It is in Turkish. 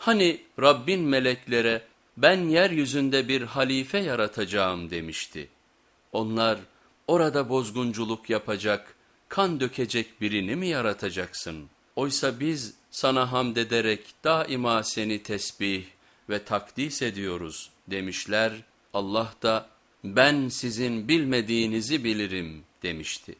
Hani Rabbin meleklere ben yeryüzünde bir halife yaratacağım demişti. Onlar orada bozgunculuk yapacak, kan dökecek birini mi yaratacaksın? Oysa biz sana hamd ederek daima seni tesbih ve takdis ediyoruz demişler. Allah da ben sizin bilmediğinizi bilirim demişti.